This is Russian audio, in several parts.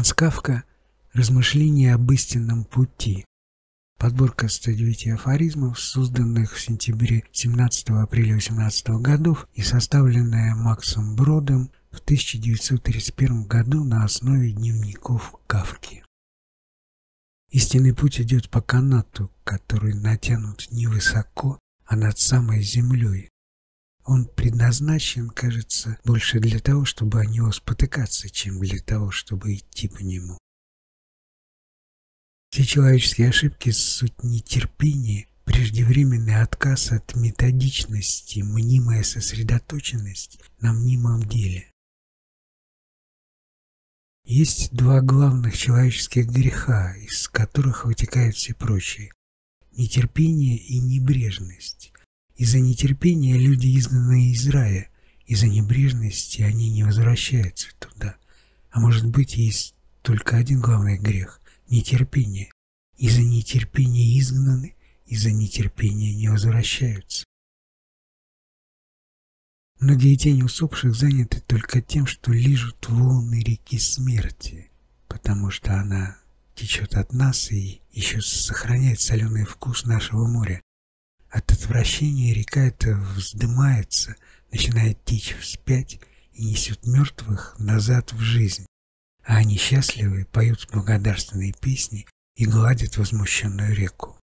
Франц Кавка «Размышления об истинном пути». Подборка 109 афоризмов, созданных в сентябре 17 апреля 18 годов и составленная Максом Бродом в 1931 году на основе дневников Кавки. Истинный путь идет по канату, который натянут не высоко, а над самой землей. Он предназначен, кажется, больше для того, чтобы о него спотыкаться, чем для того, чтобы идти по нему. Все человеческие ошибки – суть нетерпения, преждевременный отказ от методичности, мнимая сосредоточенность на мнимом деле. Есть два главных человеческих греха, из которых вытекают все прочие – нетерпение и небрежность. Из-за нетерпения люди изгнаны из рая, из-за небрежности они не возвращаются туда. А может быть, есть только один главный грех нетерпение. Из-за нетерпения изгнаны, из-за нетерпения не возвращаются. Многие тени усопших заняты только тем, что лижут волны реки смерти, потому что она течет от нас и еще сохраняет соленый вкус нашего моря. От отвращения река эта вздымается, начинает течь вспять и несет мертвых назад в жизнь а они счастливы, поют благодарственные песни и гладят возмущенную реку.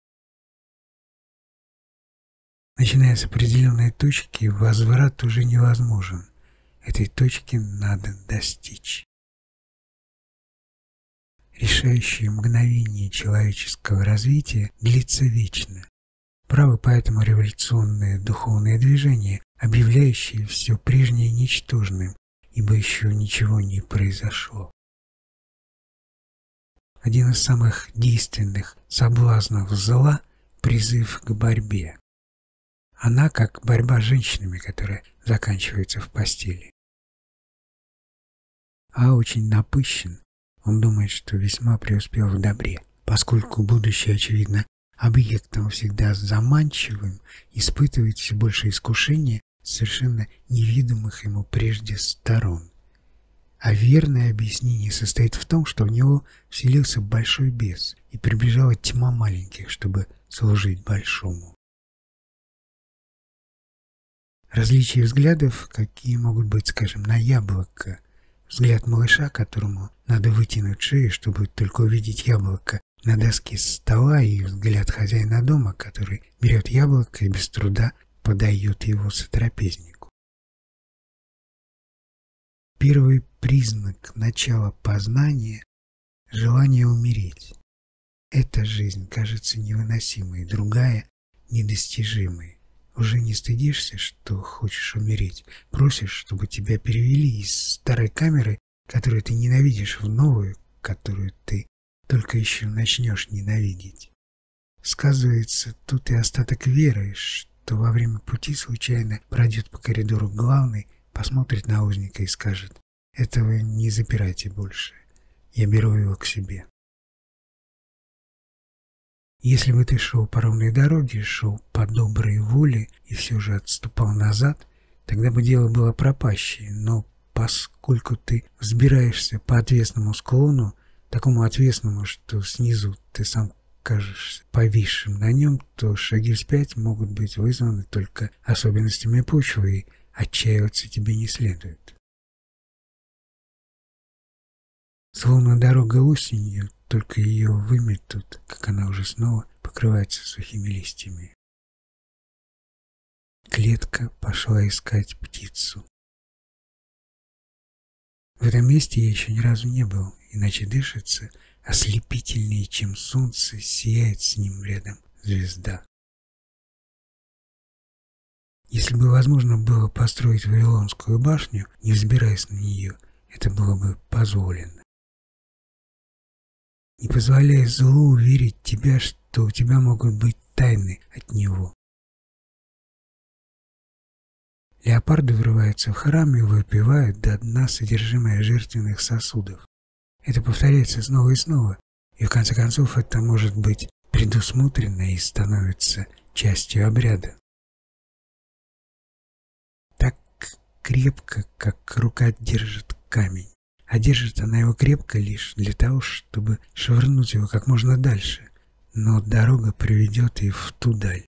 Начиная с определенной точки, возврат уже невозможен. Этой точки надо достичь. Решающее мгновение человеческого развития длится вечно. Правы поэтому революционные духовные движения, объявляющие все прежнее ничтожным, ибо еще ничего не произошло один из самых действенных соблазнов зла – призыв к борьбе. Она как борьба с женщинами, которая заканчивается в постели. А очень напыщен, он думает, что весьма преуспел в добре, поскольку будущее, очевидно, объектом всегда заманчивым, испытывает все больше искушения совершенно невидимых ему прежде сторон – а верное объяснение состоит в том, что в него вселился большой бес и приближала тьма маленьких, чтобы служить большому. Различия взглядов, какие могут быть, скажем, на яблоко. Взгляд малыша, которому надо вытянуть шею, чтобы только увидеть яблоко на доске стола, и взгляд хозяина дома, который берет яблоко и без труда подает его сотрапезнику. Первый признак начала познания – желание умереть. Эта жизнь кажется невыносимой, другая – недостижимой. Уже не стыдишься, что хочешь умереть, просишь, чтобы тебя перевели из старой камеры, которую ты ненавидишь, в новую, которую ты только еще начнешь ненавидеть. Сказывается тут и остаток веры, что во время пути случайно пройдет по коридору главный, посмотрит на узника и скажет «Этого не запирайте больше, я беру его к себе». Если бы ты шел по ровной дороге, шел по доброй воле и все же отступал назад, тогда бы дело было пропащее, но поскольку ты взбираешься по отвесному склону, такому отвесному, что снизу ты сам кажешься повисшим на нем, то шаги вспять могут быть вызваны только особенностями почвы, и отчаиваться тебе не следует. Словно дорога осенью, только ее выметут, как она уже снова покрывается сухими листьями. Клетка пошла искать птицу. В этом месте я еще ни разу не был, иначе дышится ослепительнее, чем солнце, сияет с ним рядом звезда. Если бы возможно было построить Вавилонскую башню, не взбираясь на нее, это было бы позволено. Не позволяя злу уверить тебя, что у тебя могут быть тайны от него. Леопарды врываются в храм и выпивают до дна содержимое жертвенных сосудов. Это повторяется снова и снова, и в конце концов это может быть предусмотрено и становится частью обряда. крепко, как рука держит камень. а держит она его крепко лишь для того, чтобы швырнуть его как можно дальше, но дорога приведет и в ту даль.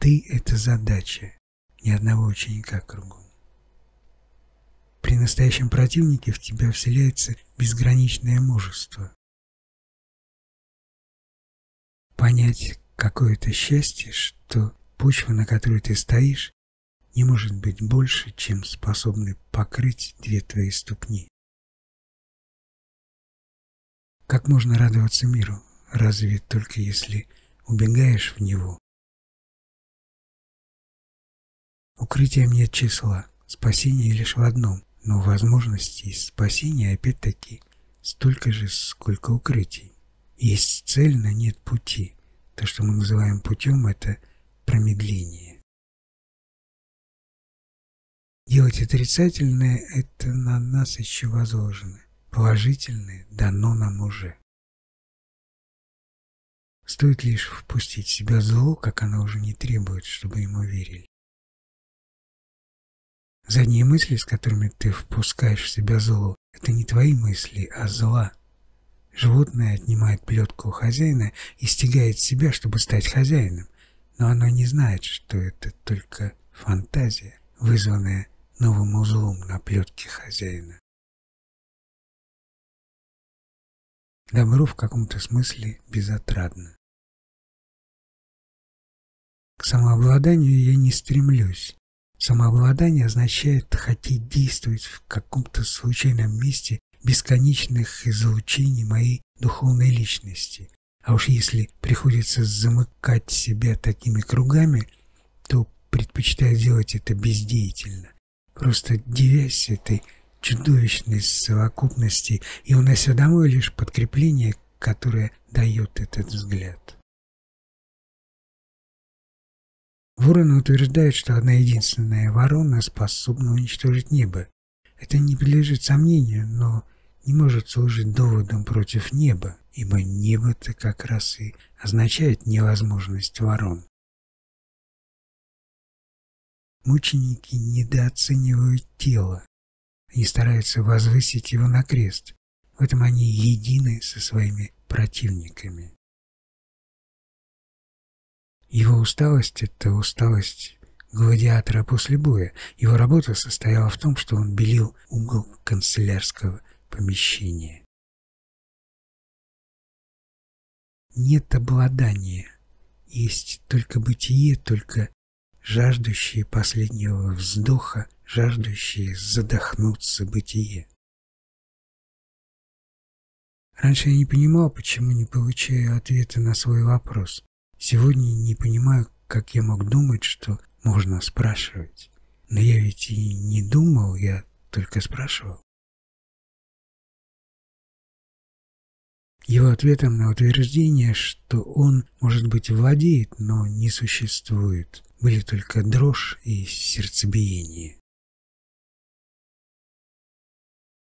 Ты — это задача, ни одного ученика кругом. При настоящем противнике в тебя вселяется безграничное мужество. Понять какое-то счастье, что почва, на которой ты стоишь, не может быть больше, чем способны покрыть две твои ступни. Как можно радоваться миру, разве только если убегаешь в него? Укрытием нет числа, спасение лишь в одном, но возможностей спасения опять-таки столько же, сколько укрытий. Есть цель, но нет пути. То, что мы называем путем, это промедление. Делать отрицательное – это на нас еще возложено. Положительное дано нам уже. Стоит лишь впустить в себя зло, как оно уже не требует, чтобы ему верили. Задние мысли, с которыми ты впускаешь в себя зло, это не твои мысли, а зла. Животное отнимает плетку у хозяина и стягает себя, чтобы стать хозяином, но оно не знает, что это только фантазия, вызванная новым узлом на плетке хозяина. Добро в каком-то смысле безотрадно. К самообладанию я не стремлюсь, Самообладание означает хотеть действовать в каком-то случайном месте бесконечных излучений моей духовной личности. А уж если приходится замыкать себя такими кругами, то предпочитаю делать это бездеятельно, просто девясь этой чудовищной совокупности и унося домой лишь подкрепление, которое дает этот взгляд. Ворон утверждает, что одна единственная ворона способна уничтожить небо. Это не подлежит сомнению, но не может служить доводом против неба, ибо небо-то как раз и означает невозможность ворон. Мученики недооценивают тело. Они стараются возвысить его на крест. В этом они едины со своими противниками. Его усталость – это усталость гладиатора после боя. Его работа состояла в том, что он белил угол канцелярского помещения. Нет обладания, есть только бытие, только жаждущие последнего вздоха, жаждущие задохнуться бытие. Раньше я не понимал, почему не получаю ответа на свой вопрос. Сегодня не понимаю, как я мог думать, что можно спрашивать. Но я ведь и не думал, я только спрашивал. Его ответом на утверждение, что он, может быть, владеет, но не существует, были только дрожь и сердцебиение.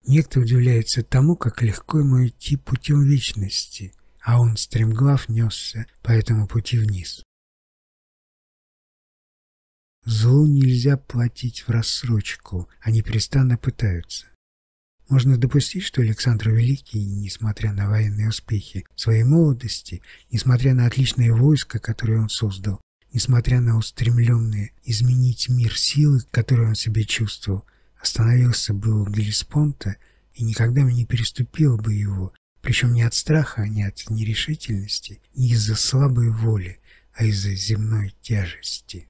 Некто удивляется тому, как легко ему идти путем вечности, а он стремглав несся по этому пути вниз. Злу нельзя платить в рассрочку, они престанно пытаются. Можно допустить, что Александр Великий, несмотря на военные успехи своей молодости, несмотря на отличное войско, которое он создал, несмотря на устремленные изменить мир силы, которые он себе чувствовал, остановился бы у Гелеспонта и никогда бы не переступил бы его, причем не от страха, не от нерешительности, не из-за слабой воли, а из-за земной тяжести.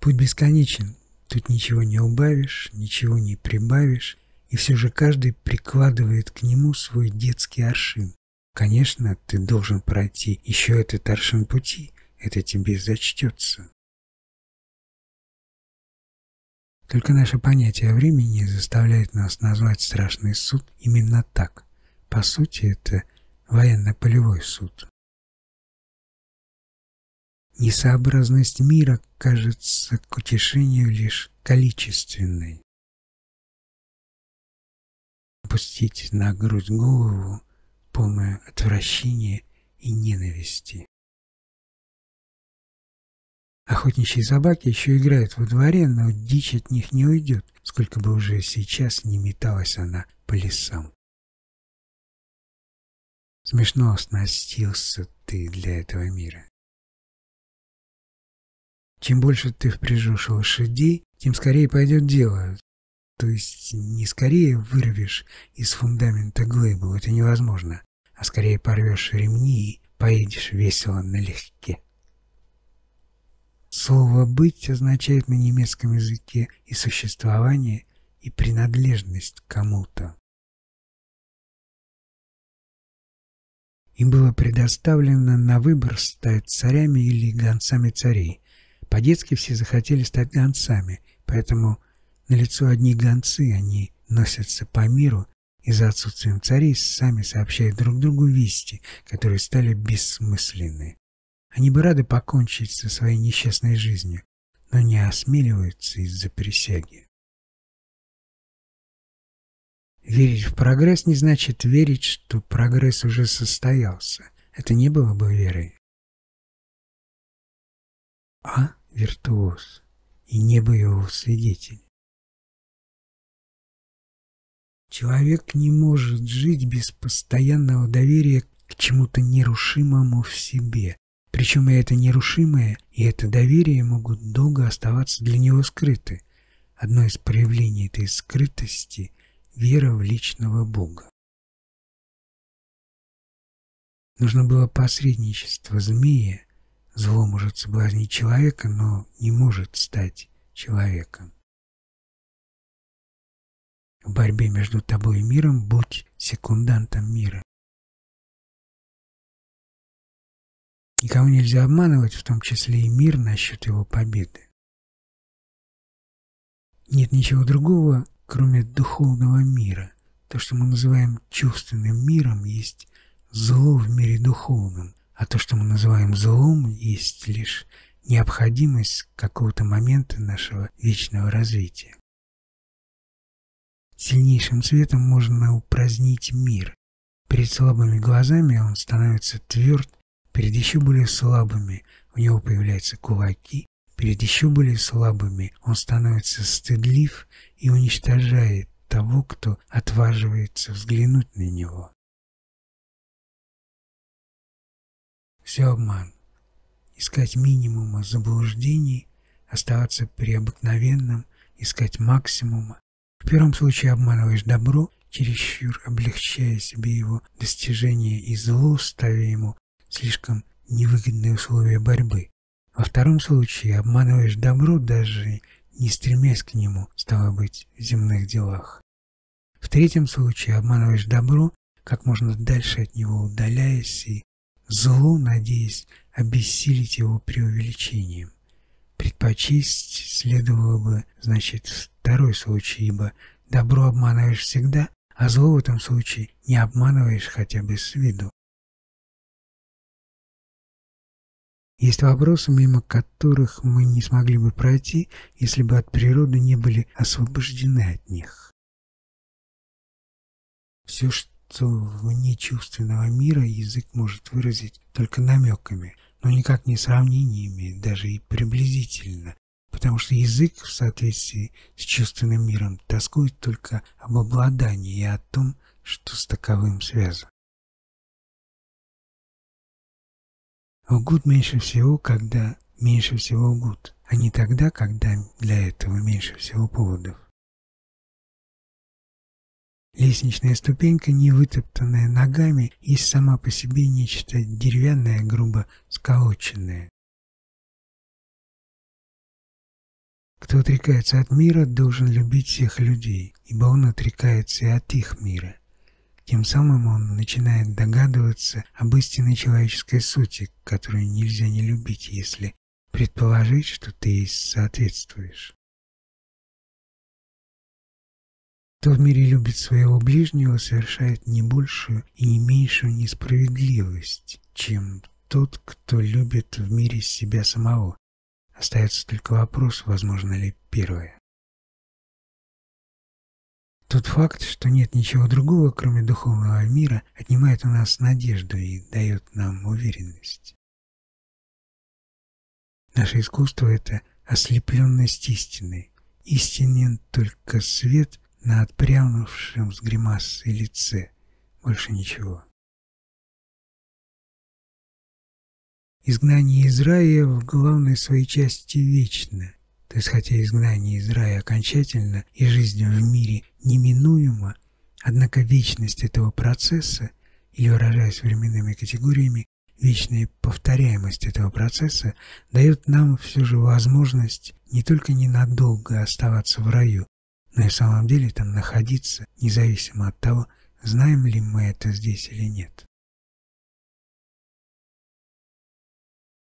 Путь бесконечен, тут ничего не убавишь, ничего не прибавишь, и все же каждый прикладывает к нему свой детский аршин. Конечно, ты должен пройти еще этот аршин пути, это тебе зачтется. Только наше понятие времени заставляет нас назвать страшный суд именно так. По сути, это военно-полевой суд. Несообразность мира кажется к утешению лишь количественной. Опустить на грудь голову, полное отвращения и ненависти. Охотничьи собаки еще играют во дворе, но дичь от них не уйдет, сколько бы уже сейчас не металась она по лесам. Смешно оснастился ты для этого мира. Чем больше ты впряжешь лошадей, тем скорее пойдет дело. То есть не скорее вырвешь из фундамента глыбу, это невозможно, а скорее порвешь ремни и поедешь весело налегке. Слово «быть» означает на немецком языке и существование, и принадлежность кому-то. Им было предоставлено на выбор стать царями или гонцами царей. По-детски все захотели стать гонцами, поэтому на лицо одни гонцы, они носятся по миру и за отсутствием царей сами сообщают друг другу вести, которые стали бессмысленны. Они бы рады покончить со своей несчастной жизнью, но не осмеливаются из-за присяги. Верить в прогресс не значит верить, что прогресс уже состоялся. Это не было бы верой. А – виртуоз, и не бы его свидетель. Человек не может жить без постоянного доверия к чему-то нерушимому в себе, причем и это нерушимое, и это доверие могут долго оставаться для него скрыты. Одно из проявлений этой скрытости – вера в личного Бога. Нужно было посредничество змея. Зло может соблазнить человека, но не может стать человеком. В борьбе между тобой и миром будь секундантом мира. Никого нельзя обманывать, в том числе и мир насчет его победы. Нет ничего другого, кроме духовного мира. То, что мы называем чувственным миром, есть зло в мире духовном, а то, что мы называем злом, есть лишь необходимость какого-то момента нашего вечного развития. Сильнейшим цветом можно упразднить мир. Перед слабыми глазами он становится тверд Перед еще более слабыми у него появляются кулаки, перед еще более слабыми он становится стыдлив и уничтожает того, кто отваживается взглянуть на него. Все обман. Искать минимума заблуждений, оставаться при обыкновенном, искать максимума. В первом случае обманываешь добро, чересчур облегчая себе его достижение и зло, ставя ему слишком невыгодные условия борьбы. Во втором случае обманываешь добро, даже не стремясь к нему, стало быть, в земных делах. В третьем случае обманываешь добро, как можно дальше от него удаляясь, и зло, надеясь обессилить его преувеличением. Предпочесть следовало бы, значит, второй случай, ибо добро обманываешь всегда, а зло в этом случае не обманываешь хотя бы с виду. Есть вопросы, мимо которых мы не смогли бы пройти, если бы от природы не были освобождены от них. Все, что вне чувственного мира язык может выразить только намеками, но никак не сравнениями, даже и приблизительно, потому что язык в соответствии с чувственным миром тоскует только об обладании и о том, что с таковым связано. Лгут меньше всего, когда меньше всего лгут, а не тогда, когда для этого меньше всего поводов. Лестничная ступенька, не вытоптанная ногами, есть сама по себе нечто деревянное, грубо сколоченное. Кто отрекается от мира, должен любить всех людей, ибо он отрекается и от их мира. Тем самым он начинает догадываться об истинной человеческой сути, которую нельзя не любить, если предположить, что ты ей соответствуешь. Кто в мире любит своего ближнего, совершает не большую и не меньшую несправедливость, чем тот, кто любит в мире себя самого. Остается только вопрос, возможно ли первое. Тот факт, что нет ничего другого, кроме духовного мира, отнимает у нас надежду и дает нам уверенность. Наше искусство — это ослепленность истины. Истинен только свет на отпрянувшем с гримасой лице. Больше ничего. Изгнание из рая в главной своей части вечно. То есть, хотя изгнание из рая окончательно и жизнь в мире неминуема, однако вечность этого процесса, или выражаясь временными категориями, вечная повторяемость этого процесса дает нам все же возможность не только ненадолго оставаться в раю, но и в самом деле там находиться, независимо от того, знаем ли мы это здесь или нет.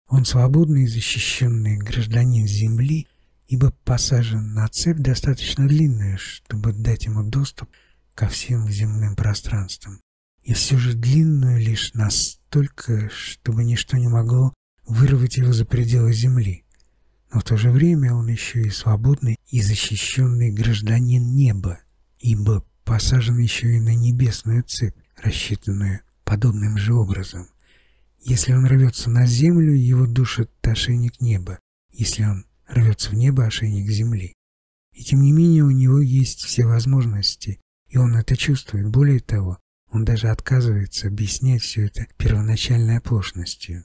Он свободный и защищенный гражданин Земли, ибо посажен на цепь достаточно длинную, чтобы дать ему доступ ко всем земным пространствам, и все же длинную лишь настолько, чтобы ничто не могло вырвать его за пределы Земли. Но в то же время он еще и свободный и защищенный гражданин неба, ибо посажен еще и на небесную цепь, рассчитанную подобным же образом – если он рвется на землю, его душит ошейник неба. Если он рвется в небо, ошейник земли. И тем не менее у него есть все возможности, и он это чувствует. Более того, он даже отказывается объяснять все это первоначальной оплошностью.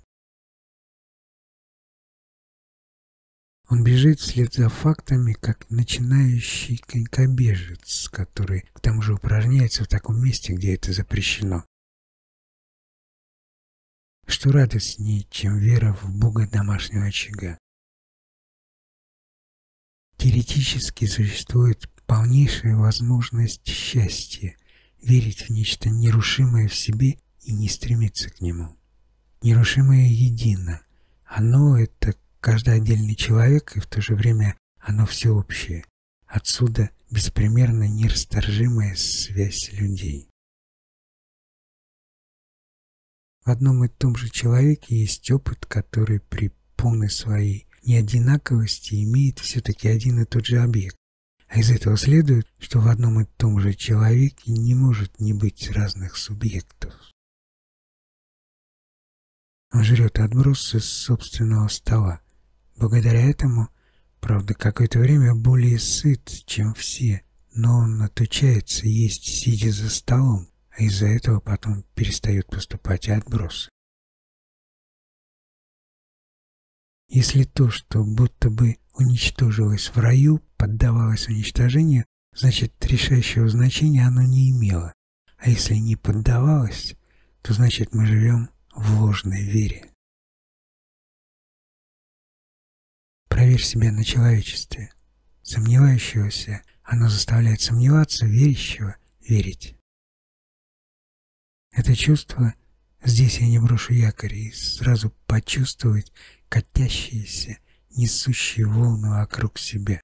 Он бежит вслед за фактами, как начинающий конькобежец, который к тому же упражняется в таком месте, где это запрещено что радостнее, чем вера в Бога домашнего очага. Теоретически существует полнейшая возможность счастья, верить в нечто нерушимое в себе и не стремиться к нему. Нерушимое едино. Оно — это каждый отдельный человек, и в то же время оно всеобщее. Отсюда беспримерно нерасторжимая связь людей. В одном и том же человеке есть опыт, который при полной своей неодинаковости имеет все-таки один и тот же объект. А из этого следует, что в одном и том же человеке не может не быть разных субъектов. Он жрет отбросы с собственного стола. Благодаря этому, правда, какое-то время более сыт, чем все, но он отучается есть, сидя за столом, а из-за этого потом перестают поступать отбросы. Если то, что будто бы уничтожилось в раю, поддавалось уничтожению, значит решающего значения оно не имело. А если не поддавалось, то значит мы живем в ложной вере. Проверь себя на человечестве. Сомневающегося оно заставляет сомневаться, верящего верить. Это чувство «здесь я не брошу якорь» и сразу почувствовать катящиеся, несущие волны вокруг себя.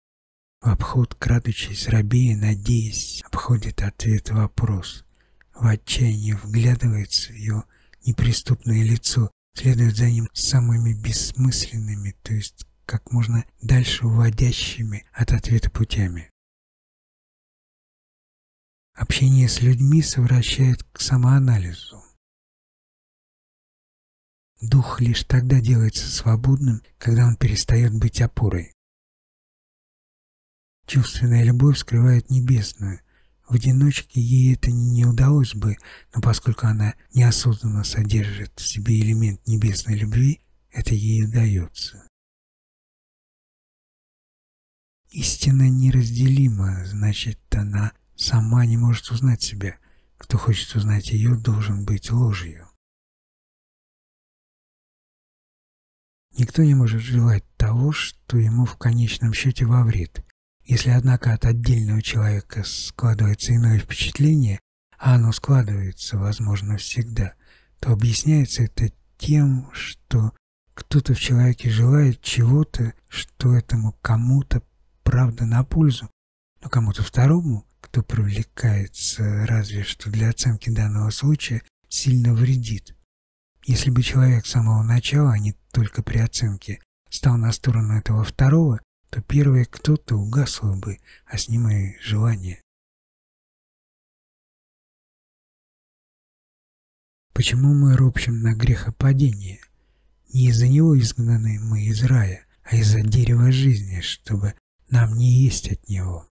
В обход, крадучись, рабея, надеясь, обходит ответ вопрос. В отчаянии вглядывается в его неприступное лицо, следует за ним самыми бессмысленными, то есть как можно дальше уводящими от ответа путями. Общение с людьми совращает к самоанализу. Дух лишь тогда делается свободным, когда он перестает быть опорой. Чувственная любовь скрывает небесную. В одиночке ей это не удалось бы, но поскольку она неосознанно содержит в себе элемент небесной любви, это ей удается. Истина неразделима, значит, она сама не может узнать себя. Кто хочет узнать ее, должен быть ложью. Никто не может желать того, что ему в конечном счете во вред. Если, однако, от отдельного человека складывается иное впечатление, а оно складывается, возможно, всегда, то объясняется это тем, что кто-то в человеке желает чего-то, что этому кому-то правда на пользу, но кому-то второму кто привлекается разве что для оценки данного случая, сильно вредит. Если бы человек с самого начала, а не только при оценке, стал на сторону этого второго, то первое кто-то угасло бы, а с ним и желание. Почему мы ропщем на грехопадение? Не из-за него изгнаны мы из рая, а из-за дерева жизни, чтобы нам не есть от него.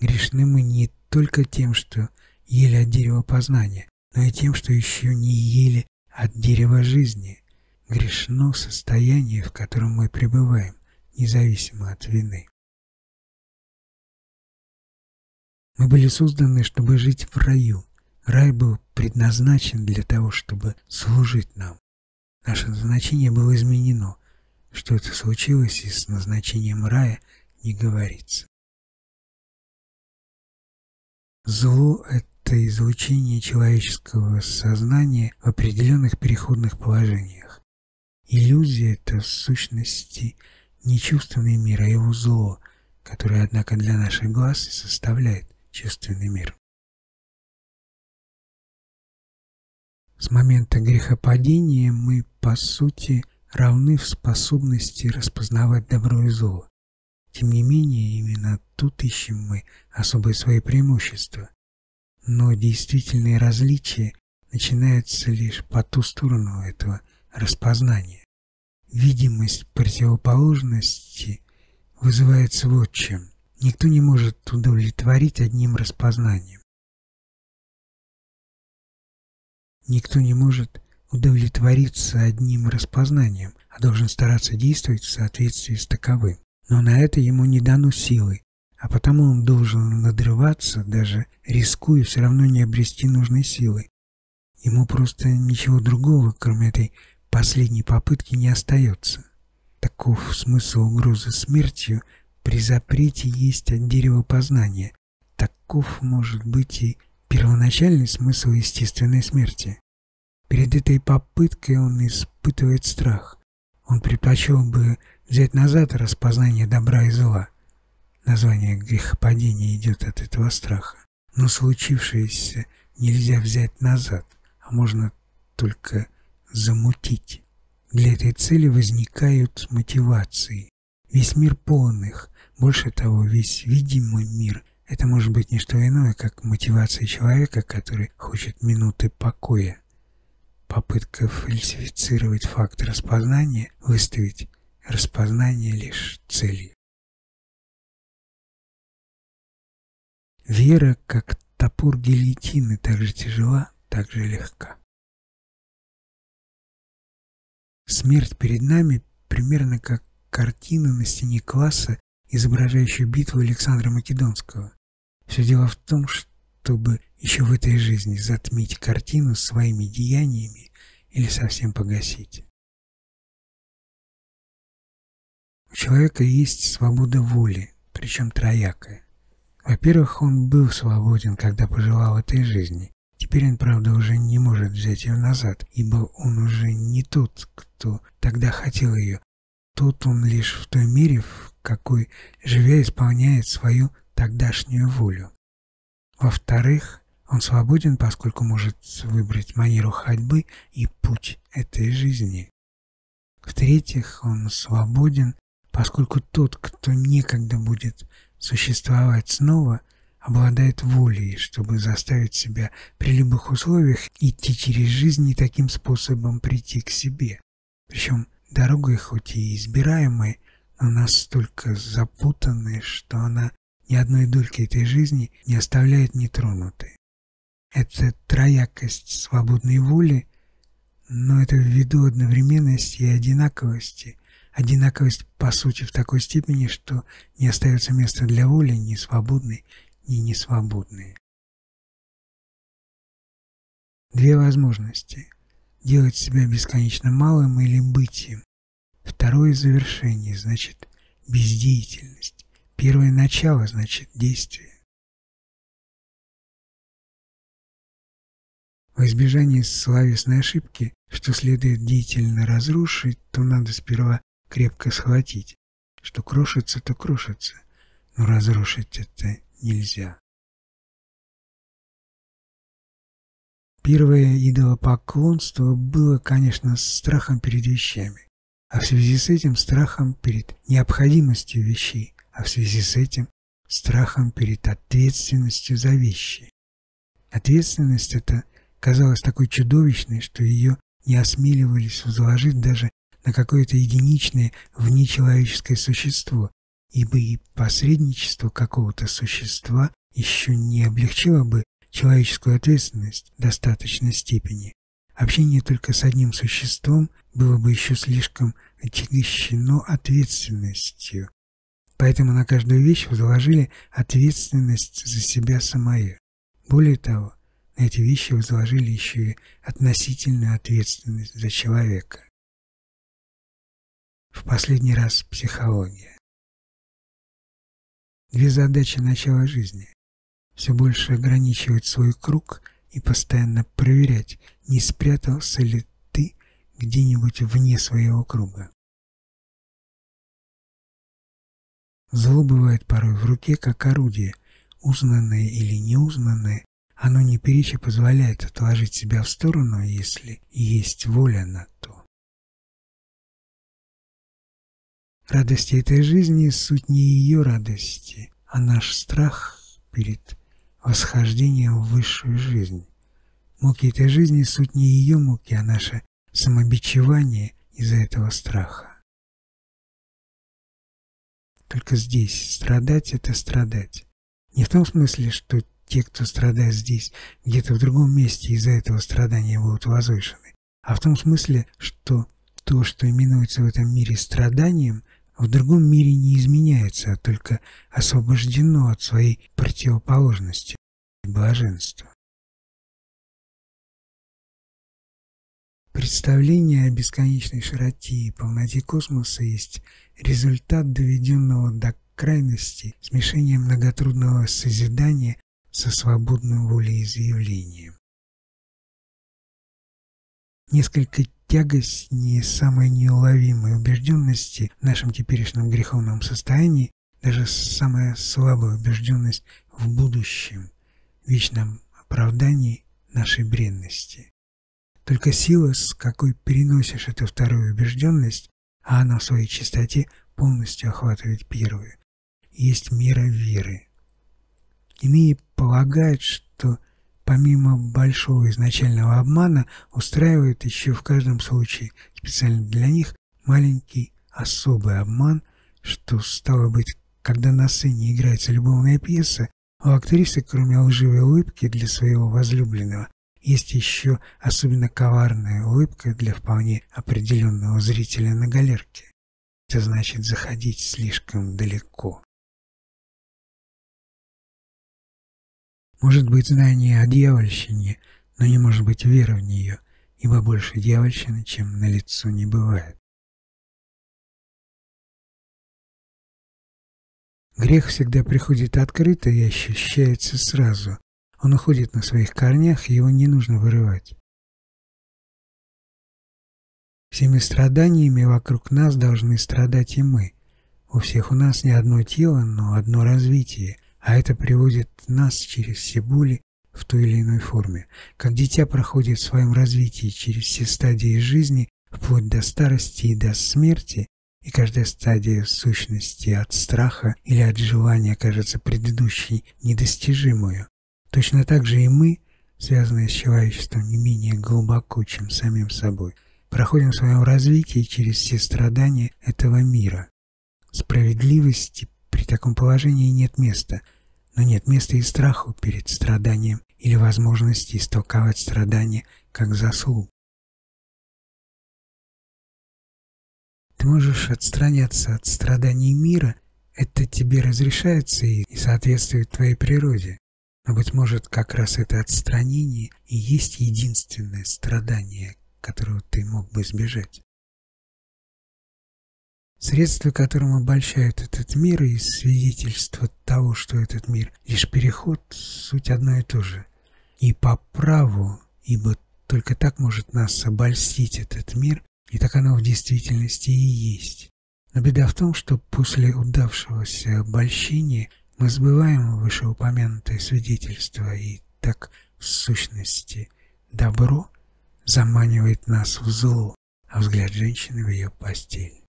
Грешны мы не только тем, что ели от дерева познания, но и тем, что еще не ели от дерева жизни. Грешно состояние, в котором мы пребываем, независимо от вины. Мы были созданы, чтобы жить в раю. Рай был предназначен для того, чтобы служить нам. Наше назначение было изменено. Что это случилось и с назначением рая, не говорится. Зло – это излучение человеческого сознания в определенных переходных положениях. Иллюзия – это в сущности не чувственный мир, а его зло, которое, однако, для наших глаз и составляет чувственный мир. С момента грехопадения мы, по сути, равны в способности распознавать добро и зло. Тем не менее, именно тут ищем мы особые свои преимущества. Но действительные различия начинаются лишь по ту сторону этого распознания. Видимость противоположности вызывается вот чем. Никто не может удовлетворить одним распознанием. Никто не может удовлетвориться одним распознанием, а должен стараться действовать в соответствии с таковым. Но на это ему не дано силы, а потому он должен надрываться, даже рискуя все равно не обрести нужной силы. Ему просто ничего другого, кроме этой последней попытки, не остается. Таков смысл угрозы смертью при запрете есть от дерева познания. Таков может быть и первоначальный смысл естественной смерти. Перед этой попыткой он испытывает страх. Он предпочел бы взять назад распознание добра и зла. Название грехопадения идет от этого страха. Но случившееся нельзя взять назад, а можно только замутить. Для этой цели возникают мотивации. Весь мир полон их. Больше того, весь видимый мир – это может быть не что иное, как мотивация человека, который хочет минуты покоя. Попытка фальсифицировать факт распознания, выставить распознание лишь целью. Вера, как топор гильотины, так же тяжела, так же легка. Смерть перед нами примерно как картина на стене класса, изображающая битву Александра Македонского. Все дело в том, чтобы еще в этой жизни затмить картину своими деяниями или совсем погасить. У человека есть свобода воли, причем троякая. Во-первых, он был свободен, когда пожелал этой жизни. Теперь он, правда, уже не может взять ее назад, ибо он уже не тот, кто тогда хотел ее. Тут он лишь в той мере, в какой, живя, исполняет свою тогдашнюю волю. Во-вторых, он свободен, поскольку может выбрать манеру ходьбы и путь этой жизни. В-третьих, он свободен, поскольку тот, кто некогда будет существовать снова, обладает волей, чтобы заставить себя при любых условиях идти через жизнь и таким способом прийти к себе. Причем дорогой хоть и избираемой, но настолько запутанной, что она ни одной дольки этой жизни не оставляет нетронутой. Это троякость свободной воли, но это ввиду одновременности и одинаковости, одинаковость по сути в такой степени, что не остается места для воли ни свободной, ни несвободной. Две возможности – делать себя бесконечно малым или быть им. Второе завершение, значит, бездеятельность. Первое начало, значит, действие. Во избежание словесной ошибки, что следует деятельно разрушить, то надо сперва крепко схватить. Что крошится, то крошится, но разрушить это нельзя. Первое идолопоклонство было, конечно, страхом перед вещами, а в связи с этим страхом перед необходимостью вещей, а в связи с этим страхом перед ответственностью за вещи. Ответственность эта казалась такой чудовищной, что ее не осмеливались возложить даже на какое-то единичное внечеловеческое существо, ибо и посредничество какого-то существа еще не облегчило бы человеческую ответственность в достаточной степени. Общение только с одним существом было бы еще слишком отягощено ответственностью. Поэтому на каждую вещь возложили ответственность за себя самое. Более того, на эти вещи возложили еще и относительную ответственность за человека. В последний раз психология. Две задачи начала жизни. Все больше ограничивать свой круг и постоянно проверять, не спрятался ли ты где-нибудь вне своего круга. Зло бывает порой в руке, как орудие, узнанное или неузнанное, оно не перечи позволяет отложить себя в сторону, если есть воля на Радости этой жизни – суть не ее радости, а наш страх перед восхождением в высшую жизнь. Муки этой жизни – суть не ее муки, а наше самобичевание из-за этого страха. Только здесь страдать – это страдать. Не в том смысле, что те, кто страдает здесь, где-то в другом месте из-за этого страдания будут возвышены, а в том смысле, что то, что именуется в этом мире страданием – в другом мире не изменяется, а только освобождено от своей противоположности – блаженства. Представление о бесконечной широте и полноте космоса есть результат доведенного до крайности смешения многотрудного созидания со свободным волеизъявлением. Несколько тягостнее самой неуловимой убежденности в нашем теперешнем греховном состоянии, даже самая слабая убежденность в будущем, вечном оправдании нашей бренности. Только сила, с какой переносишь эту вторую убежденность, а она в своей чистоте полностью охватывает первую, есть мера веры. Иные полагают, что помимо большого изначального обмана, устраивает еще в каждом случае специально для них маленький особый обман, что стало быть, когда на сцене играется любовная пьеса, у актрисы, кроме лживой улыбки для своего возлюбленного, есть еще особенно коварная улыбка для вполне определенного зрителя на галерке. Это значит заходить слишком далеко. Может быть знание о дьявольщине, но не может быть вера в нее, ибо больше дьявольщины, чем на лицо не бывает. Грех всегда приходит открыто и ощущается сразу. Он уходит на своих корнях, его не нужно вырывать. Всеми страданиями вокруг нас должны страдать и мы. У всех у нас не одно тело, но одно развитие – а это приводит нас через все боли в той или иной форме. Как дитя проходит в своем развитии через все стадии жизни, вплоть до старости и до смерти, и каждая стадия сущности от страха или от желания кажется предыдущей недостижимую. Точно так же и мы, связанные с человечеством не менее глубоко, чем самим собой, проходим в своем развитии через все страдания этого мира. Справедливости при таком положении нет места – но нет места и страху перед страданием или возможности истолковать страдания как заслугу. Ты можешь отстраняться от страданий мира, это тебе разрешается и соответствует твоей природе. Но, быть может, как раз это отстранение и есть единственное страдание, которого ты мог бы избежать. Средства, которым обольщают этот мир, и свидетельство того, что этот мир лишь переход, суть одно и то же. И по праву, ибо только так может нас обольстить этот мир, и так оно в действительности и есть. Но беда в том, что после удавшегося обольщения мы забываем вышеупомянутое свидетельство, и так в сущности добро заманивает нас в зло, а взгляд женщины в ее постель.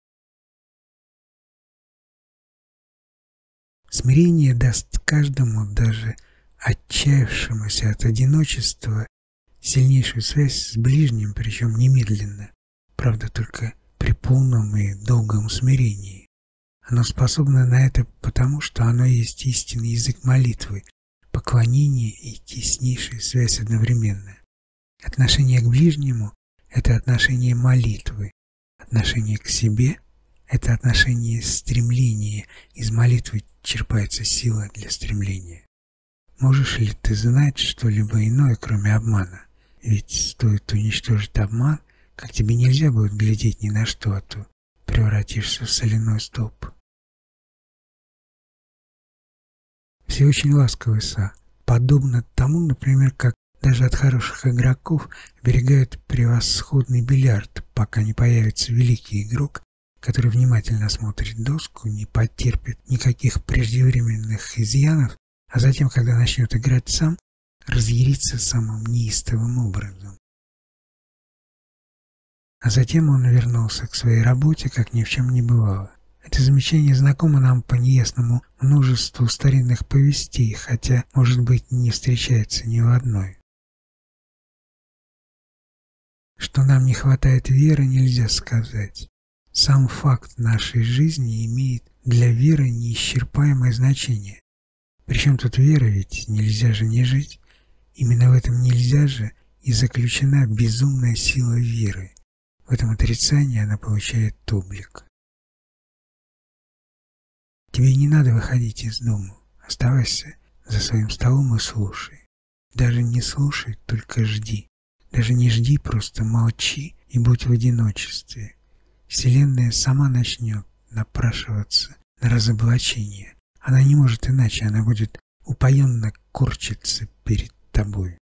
Смирение даст каждому, даже отчаявшемуся от одиночества, сильнейшую связь с ближним, причем немедленно. Правда, только при полном и долгом смирении. Оно способно на это потому, что оно есть истинный язык молитвы, поклонение и теснейшая связь одновременно. Отношение к ближнему – это отношение молитвы, отношение к себе – это отношение стремления, из молитвы черпается сила для стремления. Можешь ли ты знать что-либо иное, кроме обмана? Ведь стоит уничтожить обман, как тебе нельзя будет глядеть ни на что, а то превратишься в соляной столб. Все очень ласковы, Са. Подобно тому, например, как даже от хороших игроков берегают превосходный бильярд, пока не появится великий игрок, который внимательно осмотрит доску, не потерпит никаких преждевременных изъянов, а затем, когда начнет играть сам, разъярится самым неистовым образом. А затем он вернулся к своей работе, как ни в чем не бывало. Это замечание знакомо нам по неясному множеству старинных повестей, хотя, может быть, не встречается ни в одной. Что нам не хватает веры, нельзя сказать. Сам факт нашей жизни имеет для веры неисчерпаемое значение. Причем тут вера, ведь нельзя же не жить. Именно в этом нельзя же и заключена безумная сила веры. В этом отрицании она получает облик. Тебе не надо выходить из дома. Оставайся за своим столом и слушай. Даже не слушай, только жди. Даже не жди, просто молчи и будь в одиночестве. Вселенная сама начнет напрашиваться на разоблачение. Она не может иначе, она будет упоенно корчиться перед тобой.